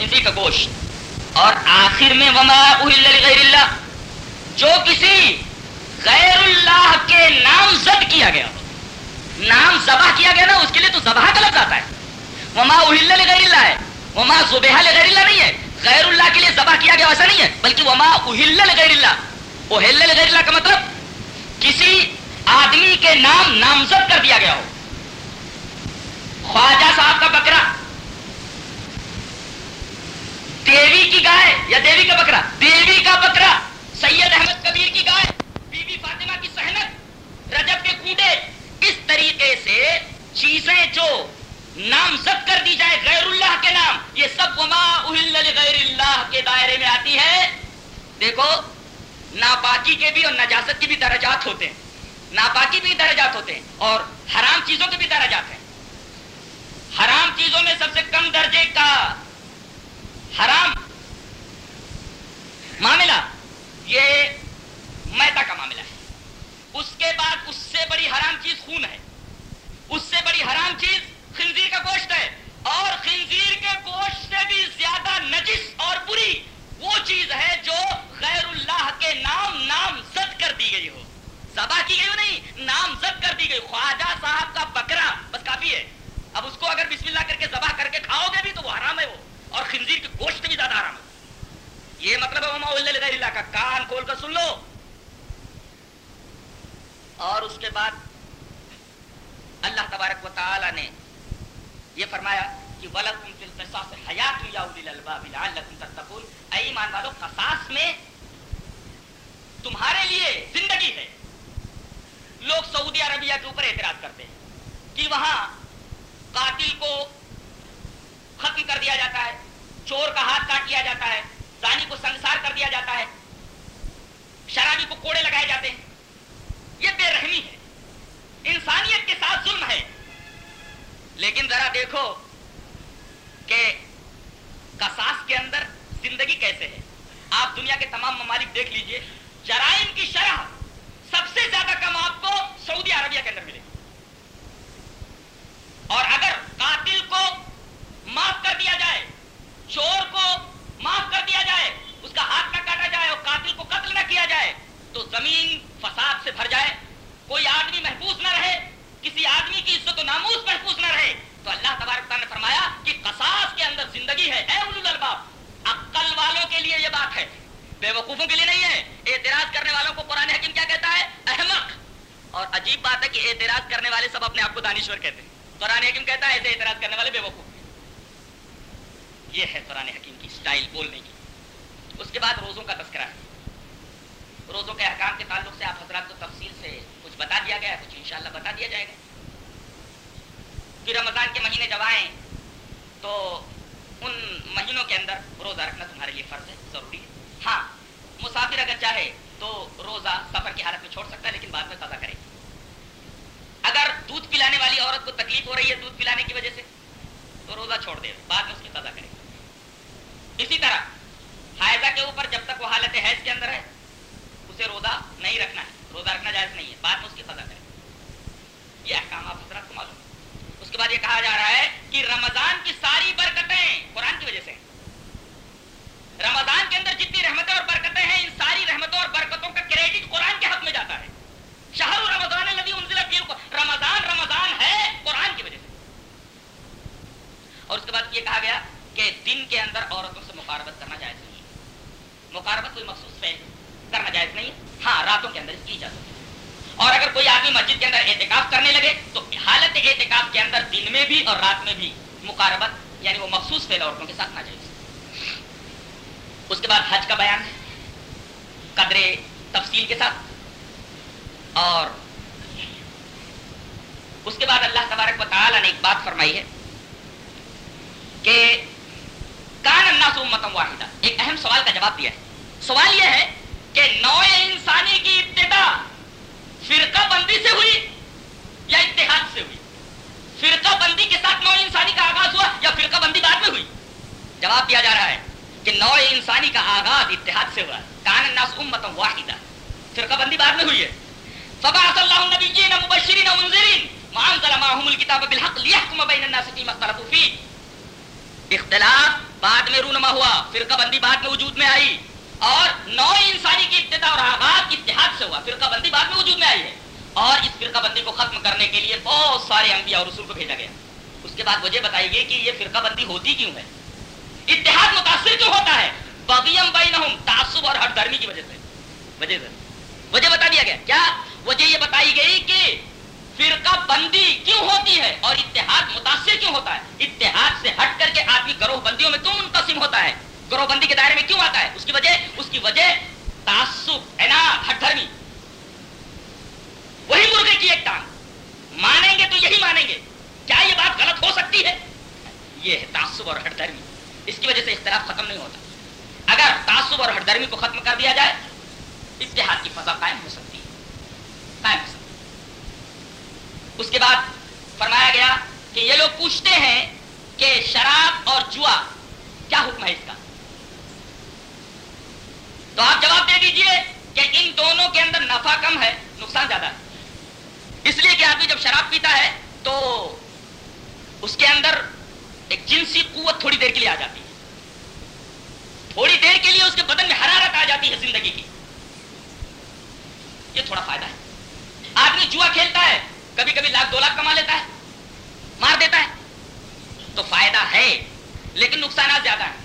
خنزیر کا گوشت۔ اور آخر میں وما غیر اللہ، جو کسی غیر اللہ کے نام زد کیا گیا نام ذبح کیا گیا نا، اس کے لیے تو ذبح کا لفظ آتا ہے۔ وما اہل غیر اللہ ہے، وما زبہ غیر اللہ نہیں ہے۔ غیر اللہ کے لیے ذبح کیا گیا ایسا نہیں ہے، بلکہ وما اہل غیر اللہ۔ اہل غیر اللہ کا مطلب کسی آدمی کے نام نامزد کر دیا گیا ہو۔ خواجہ صاحب کا بکرا دیوی کی گائے یا دیوی کا بکرا؟ دیوی کا بکرا۔ سید احمد کبیر کی گائے بی بی فاطمہ کی سہنت، رجب کے کوڈے اس طریقے سے چیزیں جو نامزد کر دی جائے غیر اللہ کے نام، یہ سب وما اہل غیر اللہ کے دائرے میں آتی ہے دیکھو، ناپاکی کے بھی اور نجاست کے بھی درجات ہوتے ہیں۔ ناپاکی بھی درجات ہوتے ہیں اور حرام چیزوں کے بھی درجات ہیں۔ حرام چیزوں میں سب سے کم درجے کا حرام. معاملہ یہ میتا کا معاملہ ہے۔ اس کے بعد اس سے بڑی حرام چیز خون ہے۔ اس سے بڑی حرام چیز خنزیر کا گوشت ہے۔ اور خنزیر کے گوشت سے بھی زیادہ نجس اور بری وہ چیز ہے جو غیر اللہ کے نام نام زد کر دی گئی ہو۔ سبا کی گئی ہو نہیں، نام زد کر دی گئی۔ خواجہ صاحب کا بکرا، بس کافی ہے۔ اب اس کو اگر بسم اللہ کر کے ذبح کر کے کھاؤ گے بھی تو وہ حرام ہے وہ۔ اور خنزیر کے گوشت بھی زیادہ حرام ہے۔ یہ مطلب ہے اللہ کا کان کھول کر سن لو۔ اور اس کے بعد اللہ تبارک و تعالی نے یہ فرمایا کہ وَلَكُمْ فِي الْقِصَاصِ حَيَاتٌ يَا أُولِي الْأَلْبَابِ لَعَلَّكُمْ تَتَّقُونَ۔ اے ایمان والو، قصاص میں تمہارے لیے زندگی ہے۔ لوگ سعودی عربیہ کے اوپر اعتراض کرتے ہیں کہ وہاں قاتل کو ختم کر دیا جاتا ہے، چور کا ہاتھ کاٹ دیا جاتا ہے زانی کو سنسار کر دیا جاتا ہے، شرابی کو کوڑے لگائے جاتے ہیں۔ یہ بے رحمی ہے۔ انسانیت کے ساتھ ظلم ہے۔ لیکن ذرا دیکھو کہ کساس کے اندر زندگی کیسے ہے۔ آپ دنیا کے تمام ممالک دیکھ لیجیے، جرائم کی شرح سب سے زیادہ کم آپ کو سعودی عربیہ کے اندر ملے گی۔ اور اگر قاتل کو معاف کر دیا جائے۔ چور کو معاف کر دیا جائے۔ اس کا ہاتھ نہ کاٹا جائے اور قاتل کو قتل نہ کیا جائے۔ تو زمین فساد سے بھر جائے۔ کوئی آدمی محفوظ نہ رہے، کسی آدمی کی عزت و ناموس محفوظ نہ رہے۔ تو اللہ تبارک نے فرمایا کہ قصاص کے اندر زندگی ہے۔ اے الباب عقل والوں کے لیے یہ بات ہے۔ بے وقوفوں کے لیے نہیں ہے۔ اعتراض کرنے والوں کو قرآن حکیم کیا کہتا ہے؟ احمق۔ اور عجیب بات ہے کہ اعتراض کرنے والے سب اپنے آپ کو دانشور کہتے ہیں۔ قرآن حکیم کہتا ہے ایسے اعتراض کرنے والے بے وقوف۔ یہ ہے قرآن حکیم کی سٹائل بولنے کی۔ اس کے بعد روزوں کا تذکرہ۔ ہے روزوں کے احکام کے تعلق سے آپ حضرات کو تفصیل سے کچھ بتا دیا گیا کچھ انشاءاللہ بتا دیا جائے گا۔ کہ رمضان کے مہینے جب آئیں، تو ان مہینوں کے اندر روزہ رکھنا تمہارے لیے فرض ہے، ضروری ہے۔ ہاں مسافر اگر چاہے تو روزہ سفر کی حالت میں چھوڑ سکتا ہے، لیکن بعد میں قضا کرے۔ اگر دودھ پلانے والی عورت کو تکلیف ہو رہی ہے دودھ پلانے کی وجہ سے، تو روزہ چھوڑ دے، بعد میں اس کی قضا کرے۔ اسی طرح، حائضہ کے اوپر جب تک وہ حالت حیض کے اندر ہے، اسے روزہ نہیں رکھنا ہے۔ روزہ رکھنا جائز نہیں ہے، بعد میں اس کی قضا کرے یہ احکام آپ حضرات کو معلوم اس کے بعد یہ کہا جا رہا ہے کہ رمضان کی ساری برکتیں قرآن کی وجہ سے رمضان کے اندر جتنی رحمتیں اور برکتیں ہیں، ان ساری رحمتوں اور برکتوں کا کریڈٹ قرآن کے حق میں جاتا ہے۔ شہر رمضان رمضان رمضان ہے قرآن کی وجہ سے۔ اور اس کے بعد یہ کہا گیا کہ دن کے اندر عورتوں سے مقاربت کرنا جائز نہیں ہے۔ مقاربت کوئی مخصوص فیل کرنا جائز نہیں ہے۔ ہاں راتوں کے اندر اس کی اجازت ہے۔ اور اگر کوئی آدمی مسجد کے اندر احتکاف کرنے لگے، تو حالت احتکاف کے اندر دن میں بھی اور رات میں بھی مقاربت یعنی وہ مخصوص فیل عورتوں کے ساتھ نہ جائز اس کے بعد حج کا بیان ہے، قدر تفصیل کے ساتھ۔ اور اس کے بعد اللہ تبارک و تعالی نے ایک بات فرمائی ہے کہ کان الناس امتم واحدہ۔ ایک اہم سوال کا جواب دیا ہے۔ سوال یہ ہے کہ نو انسانی کی ابتدا فرقہ بندی سے ہوئی یا اتحاد سے ہوئی؟ فرقہ بندی کے ساتھ نو انسانی کا آغاز ہوا یا فرقہ بندی بعد میں ہوئی؟ جواب دیا جا رہا ہے کہ نو انسانی کا آغاز اتحاد سے ہوا۔ کان الناس امتم واحدہ۔ فرقہ بندی بعد میں ہوئی ہے۔ فبعث اللہ النبیین مبشرین ومنذرین وانزل معهم الكتاب بالحق ليحكم بين الناس فيما اختلفوا فيه اختلاف بعد میں رونما ہوا، فرقہ بندی بعد میں وجود میں آئی۔ اور نو انسانی کی ابتدا اور آغاز اتحاد سے ہوا، فرقہ بندی بعد میں وجود میں آئی ہے۔ اور اس فرقہ بندی کو ختم کرنے کے لیے بہت سارے انبیاء اور رسول کو بھیجا گیا۔ اس کے بعد وجہ بتائی گئی کہ یہ فرقہ بندی ہوتی کیوں ہے؟ اتحاد متاثر کیوں ہوتا ہے؟ بغیم بینہم، تعصب اور ہر دھرمی کی وجہ سے۔ وجہ سے۔ وجہ بتا دیا گیا۔ کیا؟ وجہ یہ بتائی گئی کہ فرقہ بندی کیوں ہوتی ہے اور اتحاد متاثر کیوں ہوتا ہے؟ اتحاد سے ہٹ کر کے آدمی گروہ بندیوں میں کیوں منقسم ہوتا ہے؟ گروہ بندی کے دائرے میں کیوں آتا ہے؟ اس کی وجہ اس کی وجہ تعصب، عناد ہٹ دھرمی وہی مرغے کی ایک ٹانگ۔ مانیں گے تو یہی مانیں گے۔ کیا یہ بات غلط ہو سکتی ہے؟ یہ ہے تعصب اور ہٹ دھرمی اس کی وجہ سے اختلاف ختم نہیں ہوتا۔ اگر تعصب اور ہٹ دھرمی کو ختم کر دیا جائے، اتحاد کی فضا قائم ہو سکتی ہے۔ قائم ہو اس کے بعد فرمایا گیا کہ یہ لوگ پوچھتے ہیں کہ شراب اور جوا کیا حکم ہے اس کا؟ تو آپ جواب دے دیجیے کہ ان دونوں کے اندر نفع کم ہے، نقصان زیادہ ہے۔ اس لیے کہ آدمی جب شراب پیتا ہے تو اس کے اندر ایک جنسی قوت تھوڑی دیر کے لیے آ جاتی ہے۔ تھوڑی دیر کے لیے اس کے بدن میں حرارت آ جاتی ہے زندگی کی۔ یہ تھوڑا فائدہ ہے۔ آدمی جوا کھیلتا ہے کبھی کبھی لاکھ دو لاکھ کما لیتا ہے، مار دیتا ہے۔ تو فائدہ ہے، لیکن نقصانات زیادہ ہیں۔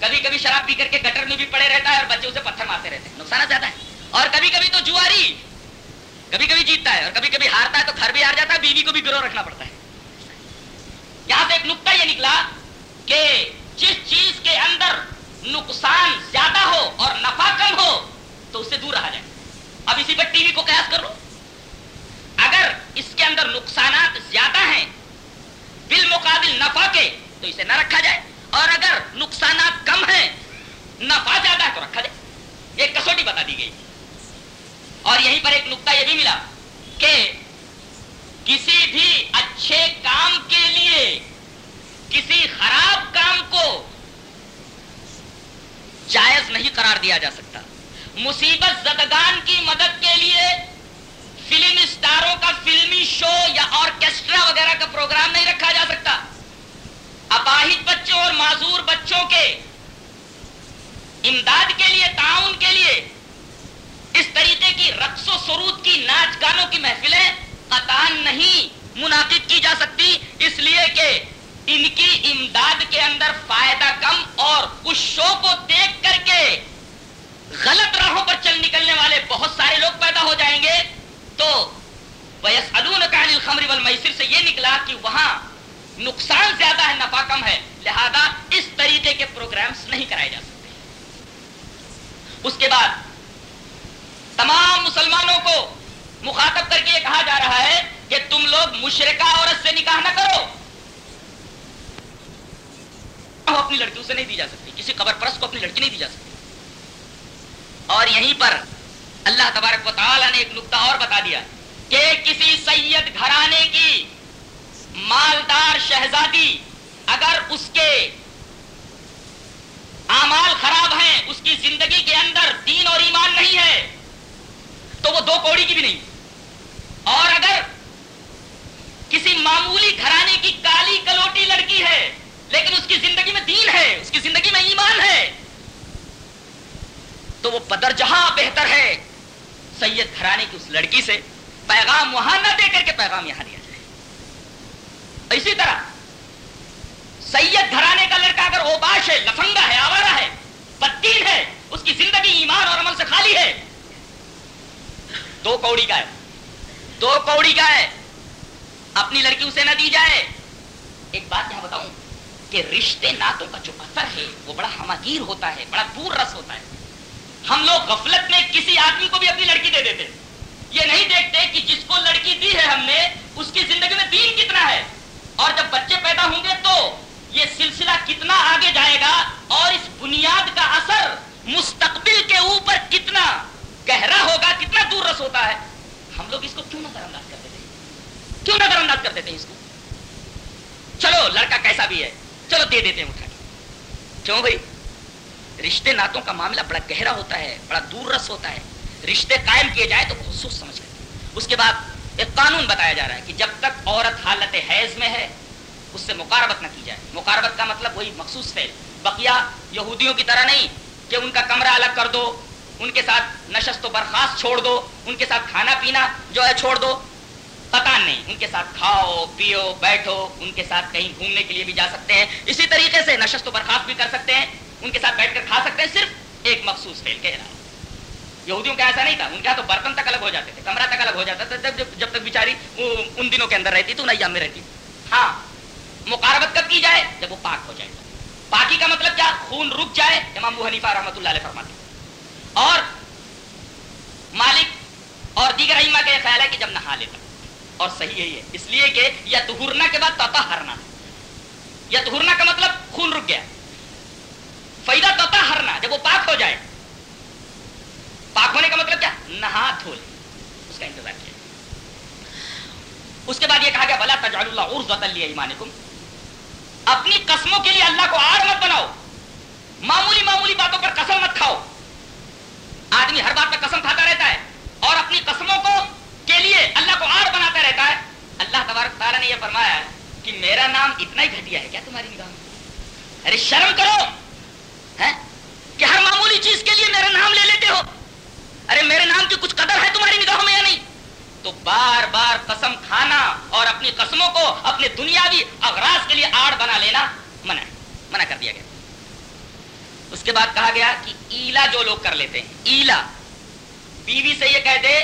کبھی کبھی شراب پی کر کے گٹر میں بھی پڑے رہتا ہے اور بچے اسے پتھر مارتے رہتے ہیں۔ نقصانات زیادہ ہے اور کبھی کبھی تو جواری کبھی کبھی جیتتا ہے اور کبھی کبھی ہارتا ہے تو گھر بھی ہار جاتا ہے، بیوی کو بھی گروہ رکھنا پڑتا ہے۔ یہاں سے ایک نقطہ یہ نکلا کہ جس چیز کے اندر نقصان زیادہ ہو اور نفع کم ہو، تو اس سے دور رہا جائے۔ اب اسی پر ٹی وی کو قیاس کر لو اگر اس کے اندر نقصانات زیادہ ہیں، بالمقابل نفع کے، تو اسے نہ رکھا جائے۔ اور اگر نقصانات کم ہیں، نفع زیادہ ہے تو رکھا جائے۔ یہ کسوٹی بتا دی گئی۔ اور یہیں پر ایک نقطہ یہ بھی ملا کہ کسی بھی اچھے کام کے لیے، کسی خراب کام کو جائز نہیں قرار دیا جا سکتا۔ مصیبت زدگان کی مدد کے لیے فلم اسٹاروں کا فلمی شو یا آرکیسٹرا وغیرہ کا پروگرام نہیں رکھا جا سکتا۔ اپاہج بچوں اور معذور بچوں کے، امداد کے لیے، تعاون کے لیے اس طریقے کی رقص و سرود کی ناچ گانوں کی محفلیں قطان نہیں، منعقد کی جا سکتی۔ اس لیے کہ ان کی امداد کے اندر فائدہ کم اور اس شو کو دیکھ کر کے غلط راہوں پر چل نکلنے والے بہت سارے لوگ پیدا ہو جائیں گے۔ تو ویس الخمر والمیسر سے یہ نکلا کہ وہاں نقصان زیادہ ہے نفع کم ہے۔ لہذا اس طریقے کے پروگرامز نہیں کرائے جا سکتے۔ اس کے بعد تمام مسلمانوں کو مخاطب کر کے یہ کہا جا رہا ہے کہ تم لوگ مشرقہ عورت سے نکاح نہ کرو۔ اپنی لڑکیوں سے نہیں دی جا سکتی، کسی قبر پرست کو اپنی لڑکی نہیں دی جا سکتی۔ اور یہیں پر اللہ تبارک و تعالی نے ایک نقطہ اور بتا دیا کہ کسی سید گھرانے کی مالدار شہزادی اگر اس کے اعمال خراب ہیں، اس کی زندگی کے اندر دین اور ایمان نہیں ہے، تو وہ دو کوڑی کی بھی نہیں۔ اور اگر کسی معمولی گھرانے کی کالی کلوٹی لڑکی ہے، لیکن اس کی زندگی میں دین ہے، اس کی زندگی میں ایمان ہے، تو وہ پدر جہاں بہتر ہے۔ سید گھرانے کی اس لڑکی سے پیغام وہاں نہ دے کر کے پیغام یہاں دیا جائے۔ اسی طرح سید گھرانے کا لڑکا اگر اوباش ہے، لفنگا ہے آوارا ہے بدین ہے، اس کی زندگی ایمان اور عمل سے خالی ہے۔ دو کوڑی کا ہے۔ دو کوڑی کا ہے۔ اپنی لڑکی اسے نہ دی جائے۔ ایک بات یہاں بتاؤں کہ رشتے ناتوں کا جو اثر ہے، وہ بڑا ہماگیر ہوتا ہے، بڑا دور رس ہوتا ہے۔ ہم لوگ غفلت میں کسی آدمی کو بھی اپنی لڑکی دے دیتے یہ نہیں دیکھتے کہ جس کو لڑکی دی ہے ہم نے، اس کی زندگی میں دین کتنا ہے۔ اور جب بچے پیدا ہوں گے تو یہ سلسلہ کتنا آگے جائے گا اور اس بنیاد کا اثر مستقبل کے اوپر کتنا گہرا ہوگا، کتنا دور رس ہوتا ہے۔ ہم لوگ اس کو کیوں نظر انداز کر دیتے ہیں؟ کیوں نظر انداز کر دیتے ہیں اس کو؟ چلو، لڑکا کیسا بھی ہے۔ چلو دے دیتے ہیں اٹھا کے۔ کیوں بھائی؟ رشتے ناتوں کا معاملہ بڑا گہرا ہوتا ہے، بڑا دور رس ہوتا ہے۔ رشتے قائم کیے جائے تو بہت سوچ سمجھ کر اس کے بعد ایک قانون بتایا جا رہا ہے کہ جب تک عورت حالت حیض میں ہے، اس سے مقاربت نہ کی جائے۔ مقاربت کا مطلب وہی مخصوص فیل بقیہ یہودیوں کی طرح نہیں کہ ان کا کمرہ الگ کر دو، ان کے ساتھ نشست و برخاست چھوڑ دو، ان کے ساتھ کھانا پینا جو ہے چھوڑ دو۔ پتا نہیں، ان کے ساتھ کھاؤ، پیو، بیٹھو، ان کے ساتھ کہیں گھومنے کے لیے بھی جا سکتے ہیں۔ اسی طریقے سے نشست و برخاست بھی کر سکتے ہیں۔ ان کے ساتھ بیٹھ کر کھا سکتے ہیں صرف ایک مخصوص فیل کے علاوہ۔ یہودیوں کا ایسا نہیں تھا، ان کا تو برتن تک الگ ہو جاتے تھے، کمرہ تک الگ ہو جاتا تھا، جب جب تک بیچاری ان دنوں کے اندر رہتی تو نیام میں رہتی۔ ہاں مقاربت کب کی جائے؟ جب وہ پاک ہو جائے۔ پاکی کا مطلب کیا؟ خون رک جائے، امام ابو حنیفہ رحمۃ اللہ علیہ فرماتے اور مالک اور دیگر ائمہ کا یہ خیال ہے کہ جب نہا لیتا۔ اور صحیح یہی ہے، اس لیے کہ یا تہرنا کے بعد توتا ہرنا یا تہرنا کا مطلب خون رک گیا۔ فائدہ توتا ہرنا جب وہ پاک ہو جائے۔ پاک ہونے کا مطلب کیا؟ نہا دھو لے۔ اس کا انتظار کیا۔ اس کے بعد یہ کہا گیا، بلا تجعل اللہ عرض ایمانکم اپنی قسموں کے لیے اللہ کو آڑ مت بناؤ۔ معمولی معمولی باتوں پر قسم مت کھاؤ۔ آدمی ہر بات پر قسم کھاتا رہتا ہے اور اپنی قسموں کو کے لیے اللہ کو آڑ بناتا رہتا ہے۔ اللہ تبارک تعالیٰ نے یہ فرمایا کہ میرا نام اتنا ہی گھٹیا ہے، کیا تمہاری نگاہ ارے شرم کرو۔ کہ ہر معمولی چیز کے لیے میرا نام لے لیتے ہو؟ ارے میرے نام کی کچھ قدر ہے تمہاری نگاہوں میں یا نہیں؟ تو بار بار قسم کھانا اور اپنی قسموں کو اپنے دنیاوی اغراض کے لیے آڑ بنا لینا منع منع کر دیا گیا۔ اس کے بعد کہا گیا کہ ایلا جو لوگ کر لیتے ہیں، ایلا۔ بیوی سے یہ کہہ دے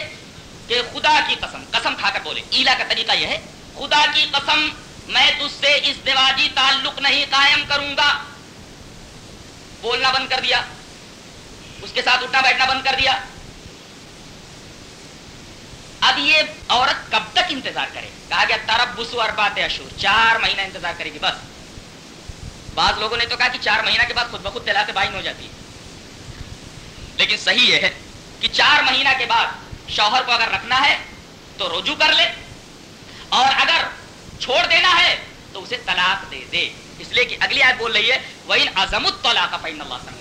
کہ خدا کی قسم قسم کھا کر بولے۔ ایلا کا طریقہ یہ ہے، خدا کی قسم، میں تجھ سے اس دیواجی تعلق نہیں قائم کروں گا۔ بولنا بند کر دیا۔ اس کے ساتھ اٹھنا بیٹھنا بند کر دیا۔ اب یہ عورت کب تک انتظار کرے؟ کہا گیا ترب بسو اشور چار مہینہ انتظار کرے گی، بس۔ بعض لوگوں نے تو کہا کہ چار مہینہ کے بعد خود بخود طلاق بائن ہو جاتی ہے۔ لیکن صحیح یہ ہے کہ چار مہینہ کے بعد شوہر کو اگر رکھنا ہے تو رجوع کر لے۔ اور اگر چھوڑ دینا ہے تو اسے طلاق دے دے۔ اس لیے کہ اگلی آیت بول رہی ہے، وَإِنْ عَزَمُ الطَّلَاقَ فَإِنَّ اللَّهَ سَمِيعٌ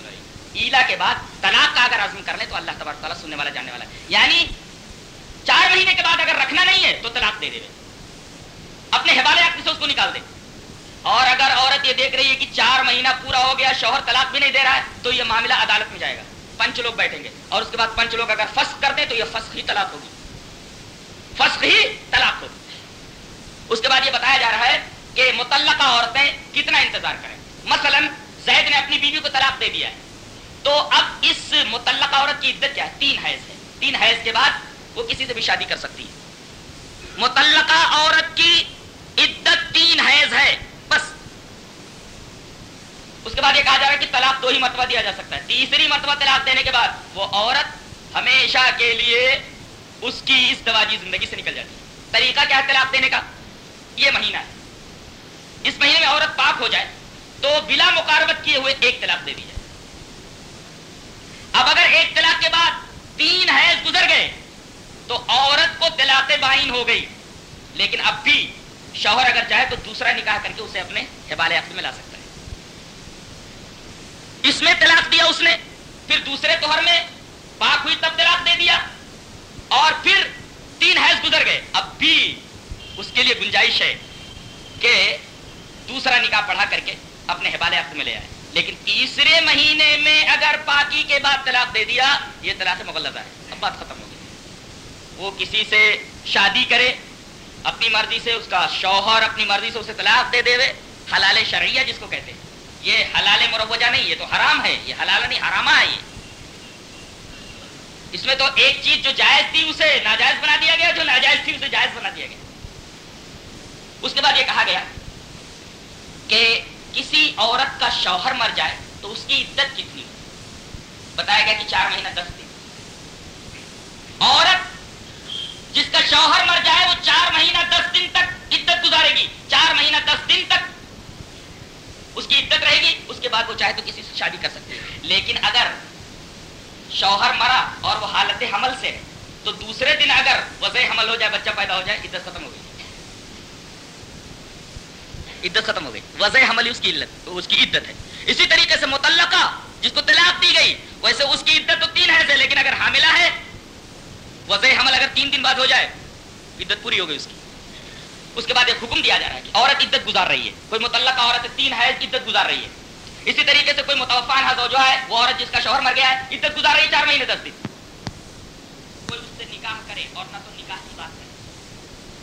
ایلا کے بعد طلاق کا اگر عزم کر لے تو اللہ تبارک تعالیٰ سننے والا، جاننے والا ہے۔ یعنی چار مہینے کے بعد اگر رکھنا نہیں ہے تو طلاق دے دے۔ اپنے حوالے عقل سے اس کو نکال دے۔ اور اگر عورت یہ دیکھ رہی ہے کہ چار مہینہ پورا ہو گیا، شوہر طلاق بھی نہیں دے رہا ہے، تو یہ معاملہ عدالت میں جائے گا۔ پنچ لوگ بیٹھیں گے۔ اور اس کے بعد پنچ لوگ اگر فسق کر دیں تو یہ فسق ہی طلاق ہوگی۔ فسق ہی طلاق ہوگی۔ اس کے بعد یہ بتایا جا رہا ہے کہ متعلقہ عورتیں کتنا انتظار کریں۔ مثلا زید نے اپنی بیوی کو طلاق دے دیا ہے۔ تو اب اس متعلقہ عورت کی عدت کیا ہے؟ تین حیض ہے۔ تین حیض کے بعد وہ کسی سے بھی شادی کر سکتی ہے۔ متعلقہ عورت کی عدت تین حیض ہے۔ بس۔ اس کے بعد یہ کہا جا رہا ہے کہ طلاق دو ہی مرتبہ دیا جا سکتا ہے۔ تیسری مرتبہ طلاق دینے کے بعد وہ عورت ہمیشہ کے لیے اس کی اس دواجی زندگی سے نکل جاتی ہے۔ طریقہ کیا ہے طلاق دینے کا؟ یہ مہینہ ہے۔ اس مہینے میں عورت پاک ہو جائے تو بلا مقاربت کیے ہوئے ایک طلاق دے دی جائے۔ اب اگر ایک طلاق کے بعد تین حیض گزر گئے تو عورت کو طلاق بائن ہو گئی۔ لیکن اب بھی شوہر اگر چاہے تو دوسرا نکاح کر کے اسے اپنے حوالے عقد میں لا سکتا ہے۔ اس میں طلاق دیا اس نے، پھر دوسرے توہر میں پاک ہوئی تب طلاق دے دیا اور پھر تین حیض گزر گئے۔ اب بھی اس کے لیے گنجائش ہے کہ دوسرا نکاح پڑھا کر کے اپنے حوالے عقد میں لے آئے۔ لیکن تیسرے مہینے میں اگر پاکی کے بعد طلاق دے دیا، یہ طلاق مغلطہ ہے۔ اب بات ختم ہو گئی۔ وہ کسی سے شادی کرے، اپنی مرضی سے اس کا شوہر اپنی مرضی سے اسے طلاق دے دے حلال شرعیہ جس کو کہتے ہیں۔ یہ حلال مروجہ نہیں، یہ تو حرام ہے۔ یہ حلال نہیں حرامہ ہے یہ۔ اس میں تو ایک چیز جو جائز تھی، اسے ناجائز بنا دیا گیا، جو ناجائز تھی، اسے جائز بنا دیا گیا۔ اس کے بعد یہ کہا گیا کہ کسی عورت کا شوہر مر جائے تو اس کی عدت کتنی بتایا گیا کہ چار مہینہ دس دن۔ عورت جس کا شوہر مر جائے وہ چار مہینہ دس دن تک عدت گزارے گی۔ چار مہینہ دس دن تک اس کی عدت رہے گی، اس کے بعد وہ چاہے تو کسی سے شادی کر سکتی ہے۔ لیکن اگر شوہر مرا اور وہ حالت حمل سے تو دوسرے دن اگر وضع حمل ہو جائے، بچہ پیدا ہو جائے، عدت ختم ہو گئی۔ عدت ختم ہو گئی۔ وضع حمل اس کی عدت اس کی عدت ہے۔ اسی طریقے سے متعلقہ جس کو طلاق دی گئی، ویسے اس کی عدت تو تین حیض ہے، لیکن اگر حاملہ ہے، وضع حمل اگر تین دن بعد ہو جائے، عدت پوری ہو گئی اس کی۔ اس کے بعد ایک حکم دیا جا رہا ہے کہ عورت عدت گزار رہی ہے۔ کوئی متعلقہ عورت تین حیض عدت گزار رہی ہے۔ اسی طریقے سے کوئی متوفان جو ہے، وہ عورت جس کا شوہر مر گیا ہے عزت گزار رہی ہے چار مہینے دس دن۔ کوئی اس سے نکاح کرے اور نہ تو نکاح کی بات۔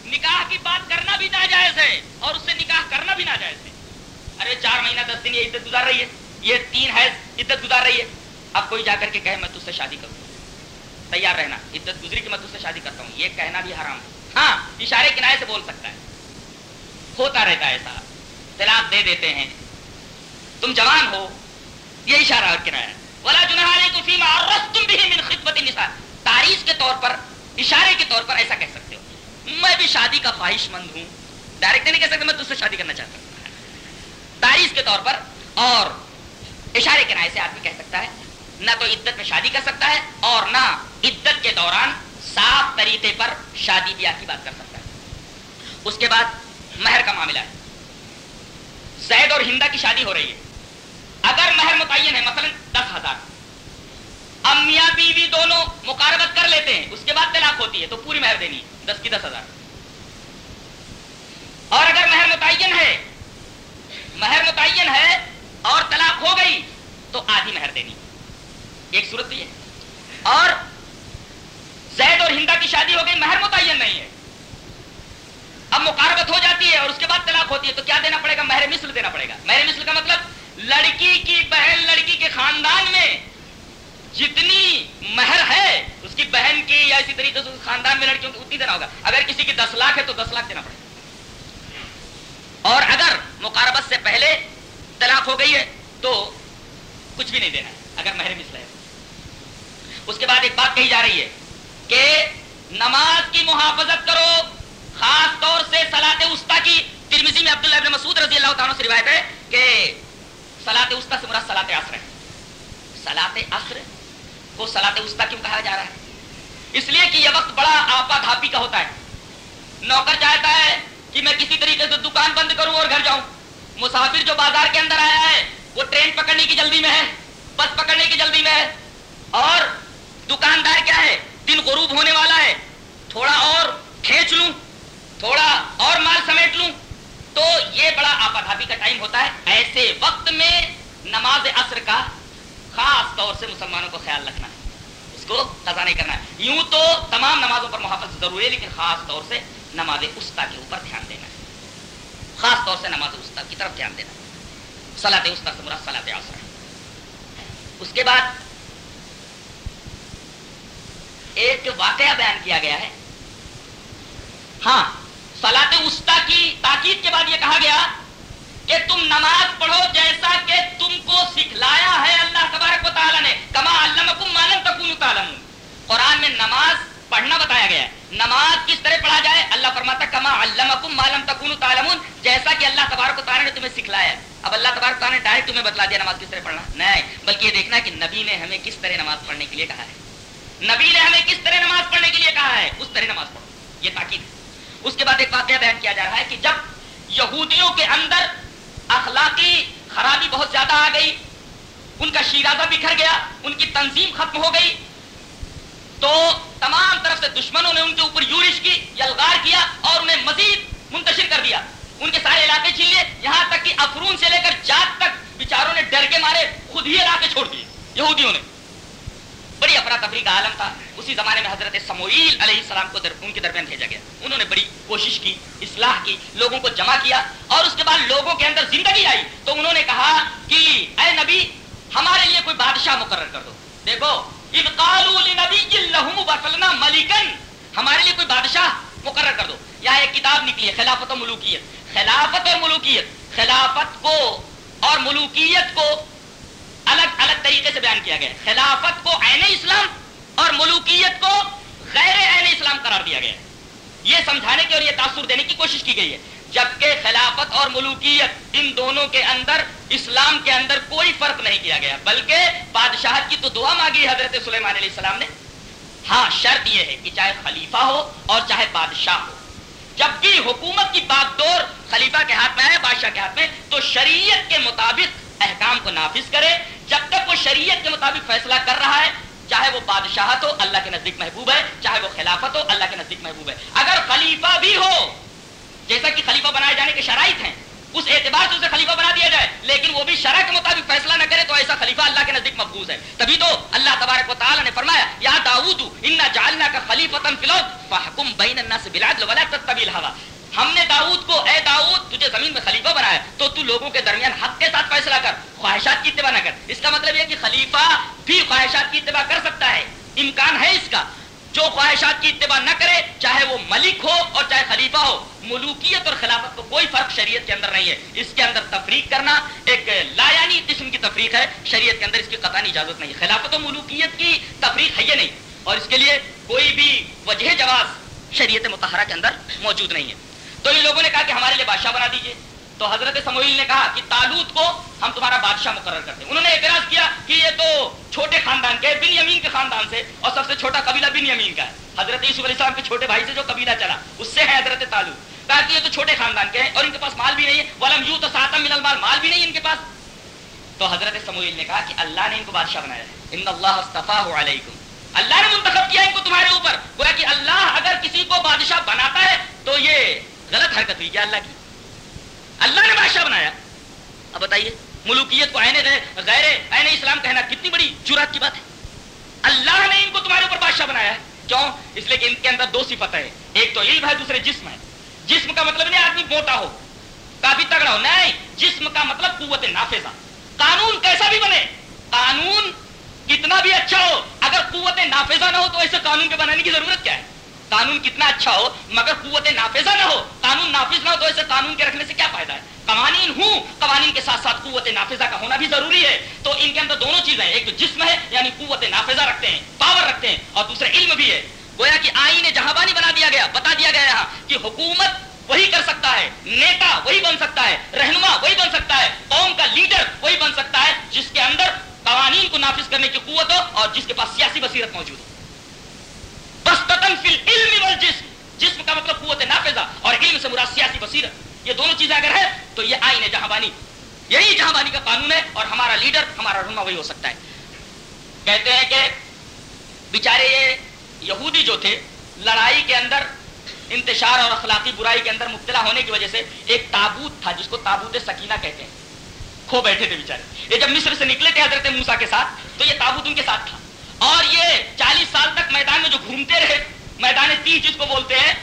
نکاح کی بات کرنا بھی ناجائز ہے اور اس سے نکاح کرنا بھی ناجائز ہے۔ ارے چار مہینہ دس دن یہ عزت گزار رہی ہے۔ یہ تین ہے عزت گزار رہی ہے۔ اب کوئی جا کر کے کہے میں تجھ سے شادی کروں۔ تیار رہنا۔ عزت گزری کہ میں تجھ سے شادی کرتا ہوں۔ یہ کہنا بھی حرام ہاں اشارے کنارے سے بول سکتا ہے۔ ہوتا رہتا ہے ایسا طلاق دے دیتے ہیں۔ تم جوان ہو۔ یہ اشارہ اور کنارا ولا جناح کو فیما تم بھی من خدمت النساء۔ کے طور پر، اشارے کے طور پر ایسا کہہ سکتے ہو۔ میں بھی شادی کا خواہش مند ہوں۔ ڈائریکٹ نہیں کہہ سکتا میں تجھ سے شادی کرنا چاہتا ہوں۔ تعریف کے طور پر اور اشارے کے نائے سے آدمی کہہ سکتا ہے، نہ تو عدت میں شادی کر سکتا ہے اور نہ عدت کے دوران صاف طریقے پر شادی بیاہ کی بات کر سکتا ہے۔ اس کے بعد مہر کا معاملہ ہے۔ زید اور ہندا کی شادی ہو رہی ہے۔ اگر مہر متعین ہے، مثلا دس ہزار۔ اب میاں بیوی دونوں مقاربت کر لیتے ہیں، اس کے بعد طلاق ہوتی ہے، تو پوری مہر دینی ہے۔ دس کی دس ہزار۔ اور اگر مہر متعین ہے، مہر متعین ہے اور طلاق ہو گئی، تو آدھی مہر دینی۔ ایک صورت یہ اور زید اور ہندا کی شادی ہو گئی، مہر متعین نہیں ہے۔ اب مقاربت ہو جاتی ہے اور اس کے بعد طلاق ہوتی ہے، تو کیا دینا پڑے گا؟ مہر مثل دینا پڑے گا۔ مہر مثل کا مطلب لڑکی کی بہن لڑکی کے خاندان میں جتنی مہر ہے اس کی بہن کی یا اسی طریقے سے خاندان میں لڑکیوں کی، اتنی دینا ہوگا۔ اگر کسی کی دس لاکھ ہے تو دس لاکھ دینا پڑے۔ گا اور اگر مقاربت سے پہلے طلاق ہو گئی ہے تو کچھ بھی نہیں دینا اگر مہر مثل ہے۔ اس کے بعد ایک بات کہی جا رہی ہے کہ نماز کی محافظت کرو، خاص طور سے سلاط استا کی۔ ترمیزی میں عبداللہ ابن مسعود رضی اللہ تعالیٰ سے روایت ہے کہ سلاط استا سے مراد سلاط عصر ہے۔ سلاط عصر کو سلاط استا کیوں کہا جا رہا ہے؟ اس لیے کہ یہ وقت بڑا آپا دھاپی کا ہوتا ہے۔ نوکر چاہتا ہے کہ میں کسی طریقے سے دکان بند کروں اور گھر جاؤں۔ مسافر جو بازار کے اندر آیا ہے، وہ ٹرین پکڑنے کی جلدی میں ہے، بس پکڑنے کی جلدی میں ہے۔ اور دکاندار کیا ہے؟ دن غروب ہونے والا ہے۔ تھوڑا اور کھینچ لوں، تھوڑا اور مال سمیٹ لوں۔ تو یہ بڑا آپادھاپی کا ٹائم ہوتا ہے۔ ایسے وقت میں نماز اثر کا خاص طور سے مسلمانوں کو خیال رکھنا ہے، اس کو قضا نہیں کرنا ہے۔ یوں تو تمام نمازوں پر محافظ ضروری ہے، لیکن خاص طور سے نماز استا کے اوپر دھیان دینا ہے۔ خاص طور سے نماز استا کی طرف دھیان دینا ہے۔ سلاط استا سے مراد سلاط اثر اس کے بعد ایک واقعہ بیان کیا گیا ہے۔ ہاں سلاط استا کی تاکید کے بعد یہ کہا گیا کہ تم نماز پڑھو جیسا کہ تم کو سکھلایا ہے اللہ تبارک و تعالیٰ نے، کما علمکم مالم تکون قرآن میں نماز پڑھنا بتایا گیا ہے۔ نماز کس طرح پڑھا جائے؟ اللہ فرماتا کما علمکم مالم تکون تعلم جیسا کہ اللہ تبارک و تعالیٰ نے تمہیں سکھلایا ہے۔ اب اللہ تبارک تعالیٰ نے ڈائریکٹ تمہیں بتلا دیا نماز کس طرح پڑھنا۔ نہیں، بلکہ یہ دیکھنا کہ نبی نے ہمیں کس طرح نماز پڑھنے کے لیے کہا ہے۔ نبی نے ہمیں کس طرح نماز پڑھنے کے لیے کہا ہے؟ اس طرح نماز پڑھو۔ یہ تاکید ہے۔ اس کے بعد ایک واقعہ بیان کیا جا رہا ہے کہ جب یہودیوں کے اندر اخلاقی خرابی بہت زیادہ آ گئی۔ ان کا شیرازہ بکھر گیا، ان کی تنظیم ختم ہو گئی۔ تو تمام طرف سے دشمنوں نے ان کے اوپر یورش کی، یلغار کیا اور انہیں مزید منتشر کر دیا۔ ان کے سارے علاقے چھین لیے، یہاں تک کہ افرون سے لے کر جات تک بیچاروں نے ڈر کے مارے، خود ہی علاقے چھوڑ دیے۔ یہودیوں نے۔ بڑی افراتفری کا عالم تھا۔ اسی زمانے میں حضرت سموئیل علیہ السلام کو در ان کے درمیان بھیجا گیا۔ انہوں نے بڑی کوشش کی، اصلاح کی، لوگوں کو جمع کیا اور اس کے بعد لوگوں کے اندر زندگی آئی۔ تو انہوں نے کہا کہ، اے نبی، ہمارے لیے کوئی بادشاہ مقرر کر دو۔ دیکھو ملکن ہمارے لیے کوئی بادشاہ مقرر کر دو۔ یہاں ایک کتاب نکلی ہے، خلافت و ملوکیت۔ خلافت اور ملوکیت۔ خلافت کو اور ملوکیت کو الگ الگ طریقے سے بیان کیا گیا خلافت کو عین اسلام اور ملوکیت کو غیر عین اسلام قرار دیا گیا یہ سمجھانے کی اور یہ تاثر دینے کی کوشش کی گئی ہے۔ جبکہ خلافت اور ملوکیت ان دونوں کے اندر، اسلام کے اندر کوئی فرق نہیں کیا گیا۔ بلکہ بادشاہت کی تو دعا مانگی حضرت سلیمان علیہ السلام نے۔ ہاں شرط یہ ہے کہ چاہے خلیفہ ہو اور چاہے بادشاہ ہو۔ جب بھی حکومت کی بات دور خلیفہ کے ہاتھ میں ہے، بادشاہ کے ہاتھ میں، تو شریعت کے مطابق احکام کو نافذ کرے۔ جب تک وہ شریعت کے مطابق فیصلہ کر رہا ہے، چاہے وہ بادشاہت ہو، اللہ کے نزدیک محبوب ہے، چاہے وہ خلافت ہو، اللہ کے نزدیک محبوب ہے۔ اگر خلیفہ بھی ہو، جیسا کہ خلیفہ بنائے جانے کے شرائط ہیں، اس اعتبار سے اسے خلیفہ بنا دیا جائے، لیکن وہ بھی شرح کے مطابق فیصلہ نہ کرے تو ایسا خلیفہ اللہ کے نزدیک محفوظ ہے۔ تبھی تو اللہ تبارک و تعالیٰ نے فرمایا، یا داود ان جالنا کا خلیفہ فحکم بین الناس بالعدل ولا تتبع الهوى ہم نے داؤد کو، اے داؤد، تجھے زمین میں خلیفہ بنایا۔ تو تو لوگوں کے درمیان حق کے ساتھ فیصلہ کر، خواہشات کی اتباع نہ کر۔ اس کا مطلب یہ کہ خلیفہ بھی خواہشات کی اتباع کر سکتا ہے۔ امکان ہے اس کا۔ جو خواہشات کی اتباع نہ کرے، چاہے وہ ملک ہو اور چاہے خلیفہ ہو، ملوکیت اور خلافت کو کوئی فرق شریعت کے اندر نہیں ہے۔ اس کے اندر تفریق کرنا ایک لایانی قسم کی تفریق ہے۔ شریعت کے اندر اس کی قطع اجازت نہیں۔ خلافت و ملوکیت کی تفریق ہے یہ نہیں؟ اور اس کے لیے کوئی بھی وجہ جواز شریعت متحرہ کے اندر موجود نہیں ہے۔ تو ان لوگوں نے کہا کہ ہمارے لیے بادشاہ بنا دیجیے تو حضرت سموئل نے کہا کہ تالوت کو ہم تمہارا بادشاہ مقرر کرتے ہیں۔ انہوں نے اعتراض کیا کہ یہ تو چھوٹے خاندان کے بن یمین کے خاندان سے اور سب سے چھوٹا قبیلہ بن یمین کا ہے۔ حضرت یوسف علیہ السلام کے چھوٹے بھائی سے جو قبیلہ چلا، اس سے ہے حضرت تالوت۔ کہا کہ یہ تو چھوٹے خاندان کے ہیں اور ان کے پاس مال بھی نہیں ہے۔ ولم یو تو ساتم من المال، مال بھی نہیں ان کے پاس۔ تو حضرت سموئل نے کہا کہ اللہ نے ان کو بادشاہ بنایا ہے۔ ان اللہ استفاہ علیکم۔ اللہ نے منتخب کیا ان کو تمہارے اوپر۔ گویا کہ اللہ اگر کسی کو بادشاہ بناتا ہے تو یہ غلط حرکت ہوئی کیا اللہ کی۔ اللہ نے بادشاہ بنایا۔ اب بتائیے، ملوکیت کو غیر اسلام کہنا کتنی بڑی جرات کی بات ہے؟ اللہ نے ان کو تمہارے اوپر بادشاہ بنایا ہے۔ کیوں؟ اس لیے کہ ان کے اندر دو صفت ہے ایک تو علم ہے، دوسرے جسم ہے۔ جسم کا مطلب نہیں آدمی موٹا ہو، کافی تگڑا ہو، نہیں، جسم کا مطلب قوت نافذہ۔ قانون کیسا بھی بنے، قانون کتنا بھی اچھا ہو، اگر قوت نافذہ نہ ہو تو ایسے قانون کے بنانے کی ضرورت کیا ہے؟ قانون کتنا اچھا ہو، مگر قوت نافذہ نہ ہو قانون نافذ نہ ہو تو ایسے قانون کے رکھنے سے کیا فائدہ ہے؟ قوانین ہوں، قوانین کے ساتھ ساتھ قوت نافذہ کا ہونا بھی ضروری ہے۔ تو ان کے اندر دونوں چیزیں ایک تو جسم ہے یعنی قوت نافذہ رکھتے ہیں پاور رکھتے ہیں، اور دوسرے علم بھی ہے۔ گویا کہ آئین جہاں بانی بنا دیا گیا، بتا دیا گیا یہاں کہ حکومت وہی کر سکتا ہے، نیتا وہی بن سکتا ہے، رہنما وہی بن سکتا ہے، قوم کا لیڈر وہی بن سکتا ہے، جس کے اندر قوانین کو نافذ کرنے کی قوت ہو اور جس کے پاس سیاسی بصیرت موجود ہو۔ علم جسم جسم کا مطلب قوت نافذہ اور علم سے مراد سیاسی بصیرت۔ یہ دونوں چیزیں اگر ہے تو یہ آئین جہاں بانی یہی جہاں بانی کا قانون ہے اور ہمارا لیڈر ہمارا رہنما وہی ہو سکتا ہے۔ کہتے ہیں کہ بیچارے یہ یہودی جو تھے، لڑائی کے اندر انتشار اور اخلاقی برائی کے اندر مبتلا ہونے کی وجہ سے ایک تابوت تھا جس کو تابوت سکینہ کہتے ہیں۔ کھو بیٹھے تھے بیچارے۔ یہ جب مصر سے نکلے تھے حضرت موسا کے ساتھ تو یہ تابوت ان کے ساتھ تھا۔ اور یہ چالیس سال تک میدان میں جو گھومتے رہے میدان تیس جس کو بولتے ہیں،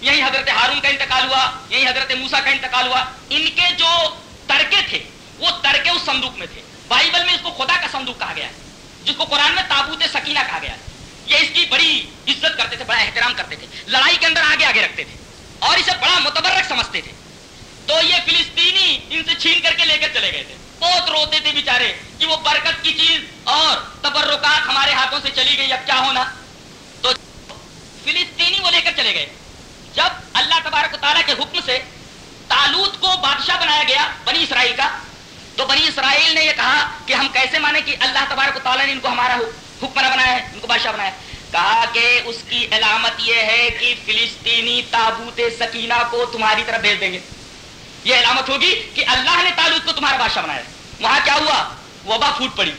یہی حضرت ہارون کا انتقال ہوا، یہی حضرت موسا کا انتقال ہوا۔ ان کے جو ترکے تھے، وہ ترکے اس صندوق میں تھے۔ بائبل میں اس کو خدا کا صندوق کہا گیا ہے، جس کو قرآن میں تابوت سکینہ کہا گیا ہے۔ یہ اس کی بڑی عزت کرتے تھے، بڑا احترام کرتے تھے۔ لڑائی کے اندر آگے آگے رکھتے تھے اور اسے بڑا متبرک سمجھتے تھے۔ تو یہ فلسطینی ان سے چھین کر کے لے کر چلے گئے تھے۔ بہت روتے تھے بیچارے کہ وہ برکت کی چیز اور تبرکات ہمارے ہاتھوں سے چلی گئی، اب کیا ہونا؟ فلسطینی وہ لے کر چلے گئے۔ جب اللہ تبارک و تعالیٰ کے حکم سے تالوت کو بادشاہ بنایا گیا بنی اسرائیل کا، تو بنی اسرائیل نے یہ کہا کہ ہم کیسے مانے کہ اللہ تبارک و تعالیٰ نے ان کو ہمارا حکمراں بنایا ہے، ان کو بادشاہ بنایا ہے۔ کہا کہ اس کی علامت یہ ہے کہ فلسطینی تابوت سکینہ کو تمہاری طرف بھیج دیں گے۔ یہ علامت ہوگی کہ اللہ نے تعلق کو تمہارا بادشاہ بنایا وہاں کیا ہوا؟ وبا پھوٹ پڑی۔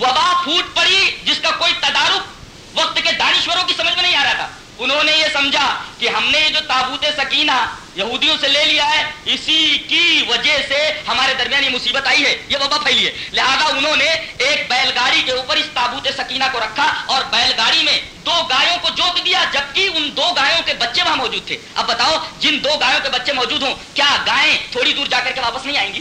وبا پھوٹ پڑی جس کا کوئی تدارک وقت کے دانشوروں کی سمجھ میں نہیں آ رہا تھا۔ انہوں نے یہ سمجھا کہ ہم نے جو تابوت سکینہ یہودیوں سے لے لیا ہے، اسی کی وجہ سے ہمارے درمیان یہ مصیبت آئی ہے، یہ وبا پھیلی ہے۔ لہذا انہوں نے ایک بیل گاڑی کے اوپر اس تابوت سکینہ کو رکھا اور بیل گاڑی میں دو گایوں کو جوت دیا، جبکہ ان دو گایوں کے بچے وہاں موجود تھے۔ اب بتاؤ، جن دو گایوں کے بچے موجود ہوں، کیا گائیں تھوڑی دور جا کر کے واپس نہیں آئیں گی؟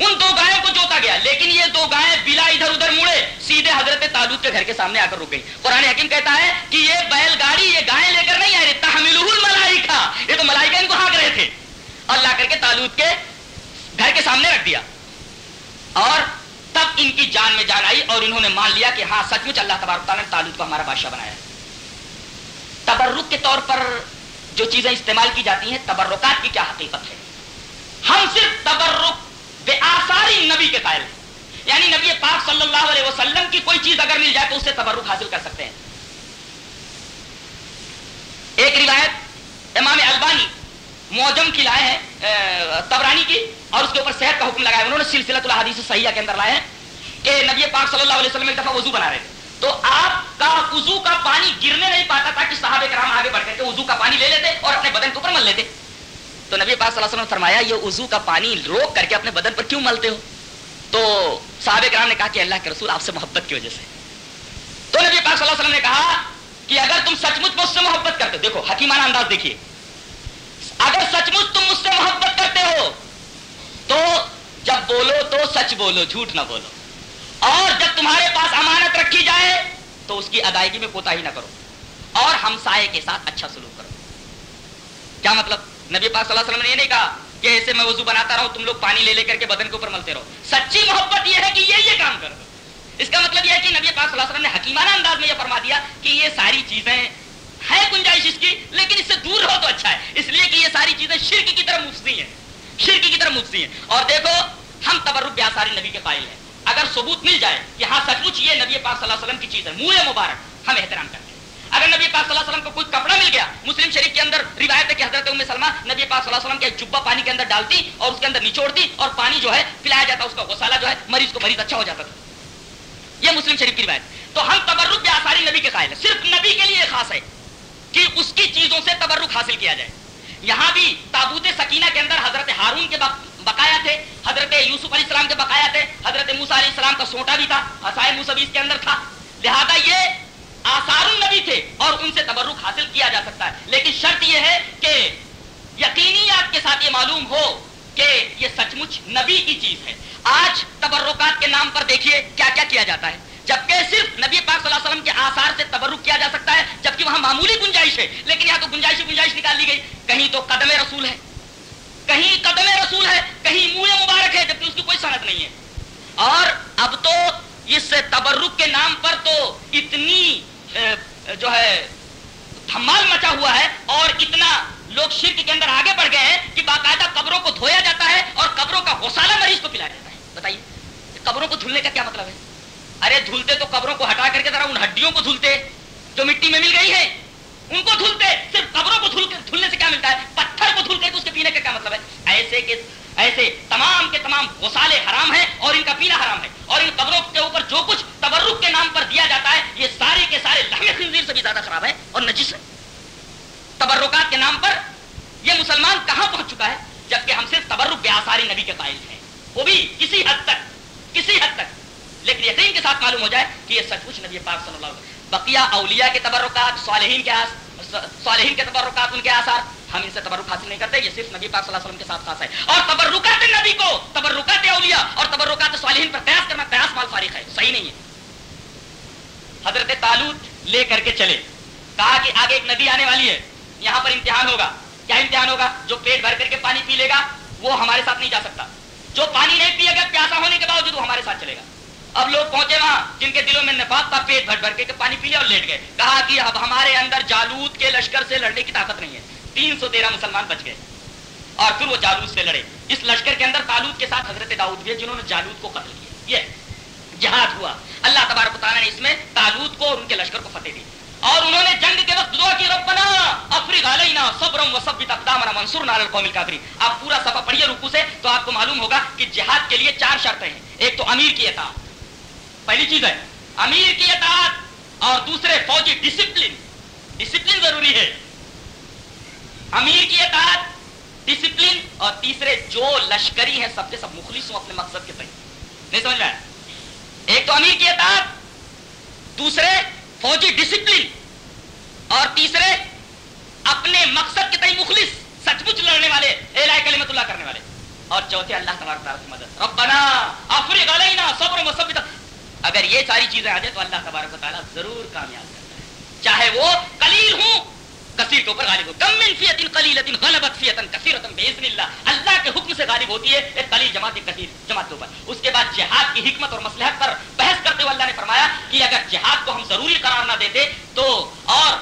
ان دو گایوں کو جوتا گیا، لیکن یہ دو گائیں بلا ادھر ادھر مڑے، سیدھے حضرت تعلق کے گھر کے سامنے آ کر رک گئی قرآن حکیم کہتا ہے کہ یہ بیل گاڑی، یہ گائے لے کر نہیں آئے تحمل ملائکہ یہ تو ملائکہ ان کو ہانک رہے تھے۔ اور لا کر کے تعلق کے گھر کے سامنے رکھ دیا۔ اور تب ان کی جان میں جان آئی اور انہوں نے مان لیا کہ ہاں سچ مچ اللہ تبارک تعالیٰ نے تعلق کو ہمارا بادشاہ بنایا۔ تبرک کے طور پر جو چیزیں استعمال کی جاتی ہیں، تبرکات کی کیا حقیقت ہے؟ ہم صرف تبرک بے آثاری نبی کے قائل ہیں۔ یعنی نبی پاک صلی اللہ علیہ وسلم کی کوئی چیز اگر مل جائے تو اس سے تبرک حاصل کر سکتے ہیں۔ ایک روایت امام البانی موجم کی لائے ہیں تبرانی کی، اور اس کے اوپر صحت کا حکم لگایا انہوں نے سلسلہ الحادیث صحیح کے اندر لائے ہیں کہ نبی پاک صلی اللہ علیہ وسلم ایک دفعہ وضو بنا رہے تھے۔ تو آپ کا وضو کا پانی گرنے نہیں پاتا تھا کہ صحابہ کرام آگے بڑھ کر کے وضو کا پانی لے لیتے اور اپنے بدن کے اوپر مل لیتے۔ تو نبی پاک صلی اللہ علیہ وسلم نے فرمایا، یہ وضو کا پانی روک کر کے اپنے بدن پر کیوں ملتے ہو؟ تو صحابہ کرام نے کہا کہ اللہ کے رسول آپ سے محبت کی وجہ سے۔ تو نبی پاک صلی اللہ علیہ وسلم نے کہا کہ اگر تم سچ مچ مجھ سے محبت کرتے، دیکھو، حکیمانہ انداز دیکھیے۔ اگر سچ مچ تم مجھ سے محبت کرتے ہو، تو جب بولو تو سچ بولو، جھوٹ نہ بولو۔ اور جب تمہارے پاس امانت رکھی جائے، تو اس کی ادائیگی میں کوتا ہی نہ کرو۔ اور ہمسائے کے ساتھ اچھا سلوک کرو۔ کیا مطلب؟ نبی پاک صلی اللہ علیہ وسلم نے یہ نہیں کہا کہ ایسے میں وضو بناتا رہوں، تم لوگ پانی لے لے کر کے بدن کے اوپر ملتے رہو۔ سچی محبت یہ ہے کہ یہ یہ کام کر دو اس کا مطلب یہ ہے کہ نبی پاک صلی اللہ علیہ وسلم نے حکیمانہ انداز میں یہ فرما دیا کہ یہ ساری چیزیں ہے گنجائش اس کی، لیکن اس سے دور رہو تو اچھا ہے۔ اس لیے کہ یہ ساری چیزیں شرک کی طرف مفتی ہیں۔ شرک کی طرف مفتی ہیں۔ اور دیکھو، ہم تبرک بیاساری نبی کے قائل ہیں۔ اگر ثبوت مل جائے کہ ہاں سچ مچ یہ نبی پاک صلی اللہ علیہ وسلم کی چیز ہے، منہ مبارک، ہم احترام کرتے ہیں۔ اگر نبی پاک صلی اللہ علیہ وسلم کو کوئی کپڑا مل گیا، مسلم شریف کے اندر روایت ہے کہ حضرت ام سلمہ نبی پاک صلی اللہ علیہ وسلم کے جبا پانی کے اندر ڈالتی اور اس کے اندر نچوڑتی اور پانی جو ہے پلایا جاتا، اس کا غسالہ جو ہے مریض کو مریض اچھا ہو جاتا تھا۔ یہ مسلم شریف کی روایت۔ تو ہم تبرک آساری نبی کے قائل ہیں۔ صرف نبی کے لیے خاص ہے کہ اس کی چیزوں سے تبرک حاصل کیا جائے۔ یہاں بھی تابوت سکینہ کے اندر حضرت ہارون کے بقایا تھے، حضرت یوسف علیہ السلام کے بقایا تھے، حضرت موسا علیہ السلام کا سوٹا بھی تھا حسائے موسبیس کے اندر تھا۔ لہذا یہ آثار النبی تھے اور ان سے تبرک حاصل کیا جا سکتا ہے۔ لیکن شرط یہ ہے کہ یقینیات کے ساتھ یہ معلوم ہو کہ یہ سچ مچ نبی کی چیز ہے۔ آج تبرکات کے نام پر دیکھیے کیا کیا کیا جاتا ہے۔ جبکہ صرف نبی پاک صلی اللہ علیہ وسلم کے آثار سے تبرک کیا جا سکتا ہے، جبکہ وہاں معمولی گنجائش ہے۔ لیکن یہاں تو گنجائش گنجائش نکال لی گئی۔ کہیں تو قدم رسول ہے، کہیں قدم رسول ہے، کہیں منہ مبارک ہے، جبکہ اس کی کوئی صنعت نہیں ہے۔ اور اب تو اس تبرک کے نام پر تو اتنی جو ہے، دھمال مچا ہوا ہے اور اتنا لوگ شرک کے اندر آگے بڑھ گئے ہیں کہ باقاعدہ قبروں کو دھویا جاتا ہے اور قبروں کا غسالہ مریض کو پلایا جاتا ہے۔ بتائیے، قبروں کو دھلنے کا کیا مطلب ہے؟ ارے، دھلتے تو قبروں کو ہٹا کر کے ذرا ان ہڈیوں کو دھلتے جو مٹی میں مل گئی ہے ان کو دھلتے، صرف قبروں کو دھل دھلنے سے کیا ملتا ہے؟ پتھر کو دھلتے تو اس کے پینے کا کیا مطلب ہے؟ ایسے کہ ایسے تمام کے تمام غسالے حرام ہیں اور ان کا پینا حرام ہے اور ان قبروں کے اوپر جو کچھ تبرک کے نام پر دیا جاتا ہے یہ سارے کے سارے لہم خنزیر سے بھی زیادہ خراب ہے اور نجس ہے تبرکات کے نام پر یہ مسلمان کہاں پہنچ چکا ہے؟ جبکہ ہم صرف تبرک بیاساری نبی کے قائل ہیں۔ وہ بھی کسی حد تک، کسی حد تک۔ لیکن یقین کے ساتھ معلوم ہو جائے کہ یہ سچ مچ نبی پاک صلی اللہ علیہ وسلم، بقیہ اولیاء کے تبرکات، صالحین کے صالحین کے تبرکات، ان کے آثار، ہم ان سے تبرک حاصل نہیں کرتے، یہ صرف نبی پاک صلی اللہ علیہ وسلم کے ساتھ خاص ہے۔ اور تبرکات نبی کو، تبرکات اولیاء اور تبرکات صالحین پر قیاس کرنا قیاس مال فارغ ہے، صحیح نہیں ہے۔ حضرت تعلق لے کر کے چلے، کہا کہ آگے ایک ندی آنے والی ہے۔ یہاں پر امتحان ہوگا۔ کیا امتحان ہوگا؟ جو پیٹ بھر کر کے پانی پی لے گا، وہ ہمارے ساتھ نہیں جا سکتا۔ جو پانی نہیں پیے گا پیاسا ہونے کے باوجود وہ ہمارے ساتھ چلے گا۔ اب لوگ پہنچے وہاں، جن کے دلوں میں نفاق تھا، پیٹ بھر بھر کے پانی پی لیا اور لیٹ گئے۔ کہا کہ اب ہمارے اندر جالوت کے لشکر سے لڑنے کی طاقت نہیں ہے۔ تین سو تیرہ مسلمان بچ گئے۔ اور پھر وہ جالوت سے لڑے۔ اس لشکر کے اندر تالوت کے ساتھ حضرت داؤد بھی جنہوں نے جالوت کو قتل کیا۔ یہ جہاد ہوا۔ اللہ تبارک تعالیٰ نے اس میں تالوت کو اور ان کے لشکر کو فتح دی۔ اور انہوں نے جنگ کے وقت دعا کی، ربنا افریق علینا صبرم و سبت اقدامنا منصورنا علی القوم الکافرین آپ پورا صفحہ پڑھیے رکو سے تو آپ کو معلوم ہوگا کہ جہاد کے لیے چار شرطیں ہیں۔ ایک تو امیر کی اطاعت۔ پہلی چیز ہے، امیر کی اطاعت اور دوسرے فوجی ڈسپلن ڈسپلن ضروری ہے۔ امیر کی اطاعت ڈسپلن اور تیسرے جو لشکری ہے سب کے سب مخلص ہوں اپنے مقصد کے تحت نہیں سمجھ میں ایک تو امیر کی اطاعت، دوسرے فوجی ڈسپلن اور تیسرے، اپنے مقصد کے تئیں مخلص سچ مچ لڑنے والے اے کلمت اللہ کرنے والے۔ اور چوتھے، اللہ تبارک تعالیٰ کی مدد۔ ربنا افرغ علینا صبر و ثبت اگر یہ ساری چیزیں آ جائیں تو اللہ تبارک و تعالیٰ ضرور کامیاب کرتا ہے۔ چاہے وہ قلیل ہوں کثیر کے اوپر غالب ہو۔ کم من فیت قلیلت غلبت فیت کثیرت باذن اللہ۔ اللہ کے حکم سے غالب ہوتی ہے ایک قلیل جماعت ایک کثیر جماعت کے اوپر۔ اس کے بعد جہاد کی حکمت اور مصلحت پر بحث کرتے ہوئے اللہ نے فرمایا کہ اگر جہاد کو ہم ضروری قرار نہ دیتے تو اور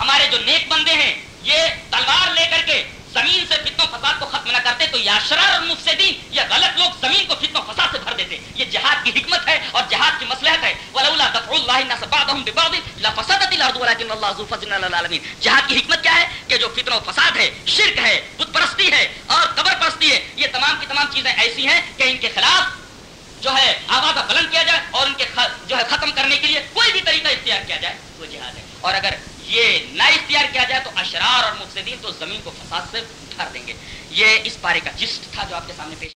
ہمارے جو نیک بندے ہیں یہ تلوار لے کر کے زمین سے فتن و فساد کو ختم نہ کرتے تو یا شرار اور مفسدین یا غلط لوگ زمین کو فتن و فساد سے بھر دیتے۔ یہ جہاد کی حکمت ہے اور جہاد کی مصلحت ہے۔ ولولا دفع اللہ الناس بعضهم ببعض لفسدت الارض ولكن الله ذو فضل على العالمين۔ جہاد کی حکمت کیا ہے؟ کہ جو فتن و فساد ہے، شرک ہے، بت پرستی ہے اور قبر پرستی ہے، یہ تمام کی تمام چیزیں ایسی ہیں کہ ان کے خلاف جو ہے آواز بلند کیا جائے اور ان کے جو ہے ختم کرنے کے لیے کوئی بھی طریقہ اختیار کیا جائے، وہ جہاد ہے۔ اور اگر یہ نہ اختیار کیا جائے تو اشرار اور مفسدین تو زمین کو فساد سے بھر دیں گے۔ یہ اس پارے کا جسٹ تھا جو آپ کے سامنے پیش